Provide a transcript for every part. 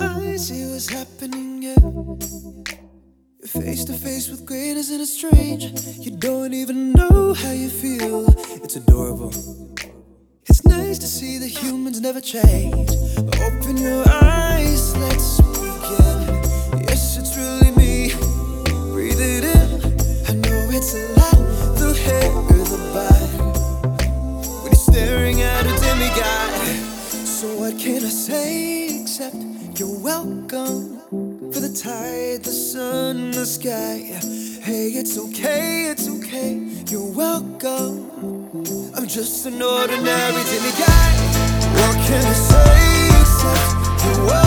I see what's happening, yeah. You're face to face with greatness and it's strange. You don't even know how you feel. It's adorable. It's nice to see that humans never change. Open your eyes, what can I say except you're welcome for the tide, the sun, the sky. Hey, it's okay, it's okay. You're welcome. I'm just an ordinary demigod. What can I say except you're welcome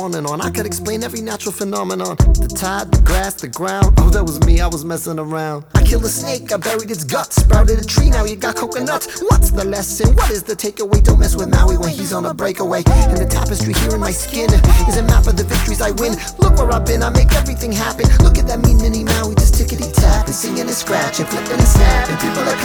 on and on. I could explain every natural phenomenon. The tide, the grass, the ground. Oh, that was me, I was messing around. I killed a snake, I buried its guts. Sprouted a tree, now you got coconuts. What's the lesson? What is the takeaway? Don't mess with Maui when he's on a breakaway. And the tapestry here in my skin is a map of the victories I win. Look where I've been, I make everything happen. Look at that mean mini Maui, just tickety tapping, singing and scratching, flipping and snapping. People are